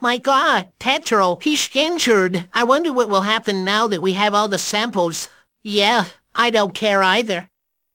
My god, Tetro, he's injured. I wonder what will happen now that we have all the samples. Yeah, I don't care either.